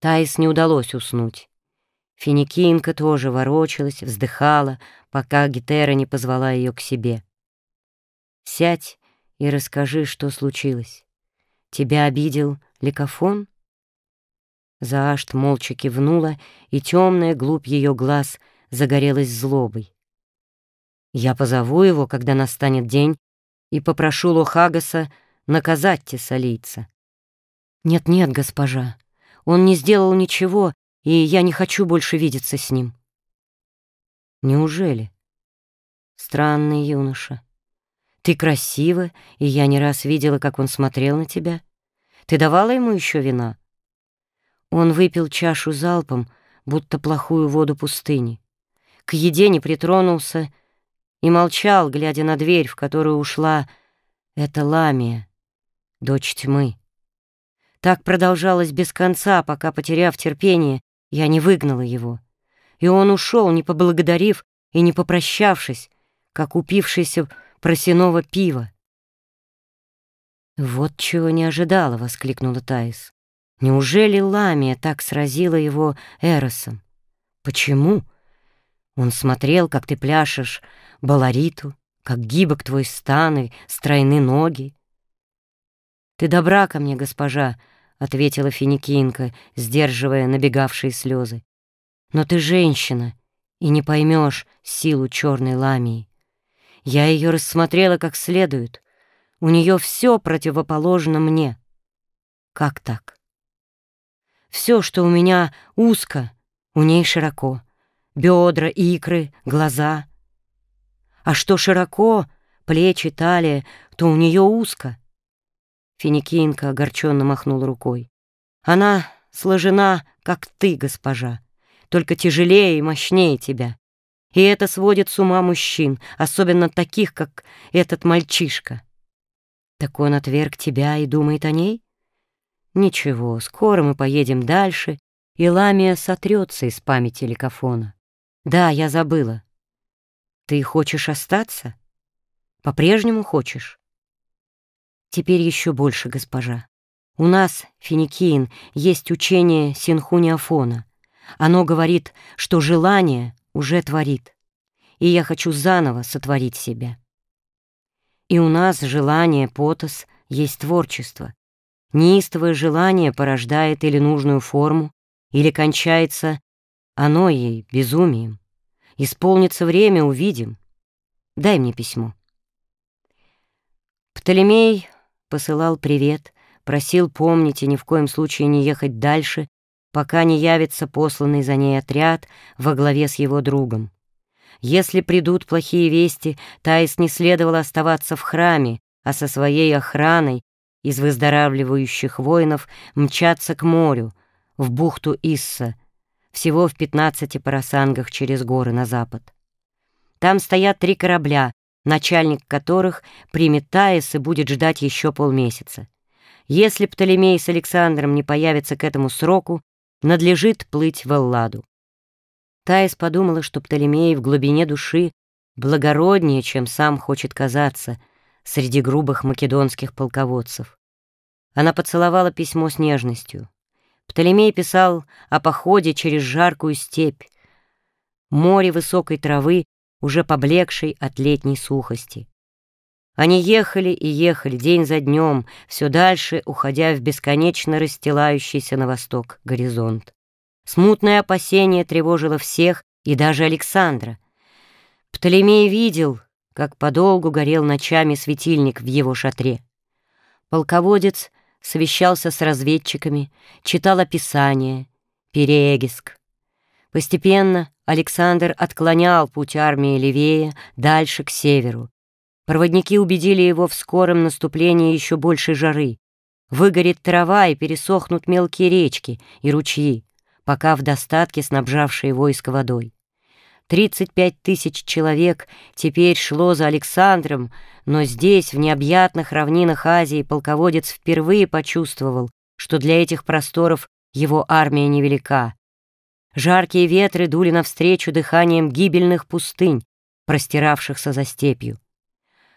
Таис не удалось уснуть. Финикинка тоже ворочалась, вздыхала, пока Гетера не позвала ее к себе. «Сядь и расскажи, что случилось. Тебя обидел Ликофон?» Заашт молча кивнула, и темная глубь ее глаз загорелась злобой. «Я позову его, когда настанет день, и попрошу Лохагаса наказать тессалийца». «Нет-нет, госпожа, он не сделал ничего, и я не хочу больше видеться с ним». «Неужели?» «Странный юноша. Ты красива, и я не раз видела, как он смотрел на тебя. Ты давала ему еще вина?» Он выпил чашу залпом, будто плохую воду пустыни. К еде не притронулся и молчал, глядя на дверь, в которую ушла эта ламия, дочь тьмы. Так продолжалось без конца, пока, потеряв терпение, я не выгнала его. И он ушел, не поблагодарив и не попрощавшись, как упившийся просяного пива. «Вот чего не ожидала!» — воскликнула Таис. «Неужели Ламия так сразила его Эросом? Почему?» Он смотрел, как ты пляшешь балариту, как гибок твой стан и стройны ноги. «Ты добра ко мне, госпожа», — ответила Финикинка, сдерживая набегавшие слезы. «Но ты женщина и не поймешь силу черной ламии. Я ее рассмотрела как следует. У нее все противоположно мне. Как так? Все, что у меня узко, у ней широко. Бедра, икры, глаза. А что широко, плечи, талия, то у нее узко. Финикинка огорченно махнула рукой. Она сложена, как ты, госпожа, только тяжелее и мощнее тебя. И это сводит с ума мужчин, особенно таких, как этот мальчишка. Так он отверг тебя и думает о ней? Ничего, скоро мы поедем дальше, и Ламия сотрется из памяти Ликофона. Да, я забыла. Ты хочешь остаться? По-прежнему хочешь? Теперь еще больше, госпожа. У нас, финикиин, есть учение Синхуниафона. Оно говорит, что желание уже творит, и я хочу заново сотворить себя. И у нас желание, потос, есть творчество. Неистовое желание порождает или нужную форму, или кончается оно ей безумием. Исполнится время, увидим. Дай мне письмо. Птолемей посылал привет, просил помнить и ни в коем случае не ехать дальше, пока не явится посланный за ней отряд во главе с его другом. Если придут плохие вести, Таис не следовало оставаться в храме, а со своей охраной из выздоравливающих воинов мчаться к морю, в бухту Исса, всего в пятнадцати парасангах через горы на запад. Там стоят три корабля, начальник которых примет Таис и будет ждать еще полмесяца. Если Птолемей с Александром не появятся к этому сроку, надлежит плыть в Элладу. Таис подумала, что Птолемей в глубине души благороднее, чем сам хочет казаться среди грубых македонских полководцев. Она поцеловала письмо с нежностью. Птолемей писал о походе через жаркую степь, море высокой травы, уже поблекшей от летней сухости. Они ехали и ехали день за днем, все дальше уходя в бесконечно расстилающийся на восток горизонт. Смутное опасение тревожило всех и даже Александра. Птолемей видел, как подолгу горел ночами светильник в его шатре. Полководец совещался с разведчиками, читал описания, перегиск. Постепенно Александр отклонял путь армии левее, дальше к северу. Проводники убедили его в скором наступлении еще большей жары. Выгорит трава и пересохнут мелкие речки и ручьи пока в достатке снабжавшие войско водой. 35 тысяч человек теперь шло за Александром, но здесь, в необъятных равнинах Азии, полководец впервые почувствовал, что для этих просторов его армия невелика. Жаркие ветры дули навстречу дыханием гибельных пустынь, простиравшихся за степью.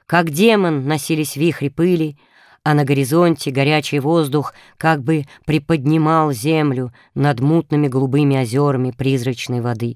Как демон носились вихри пыли, а на горизонте горячий воздух как бы приподнимал землю над мутными голубыми озерами призрачной воды.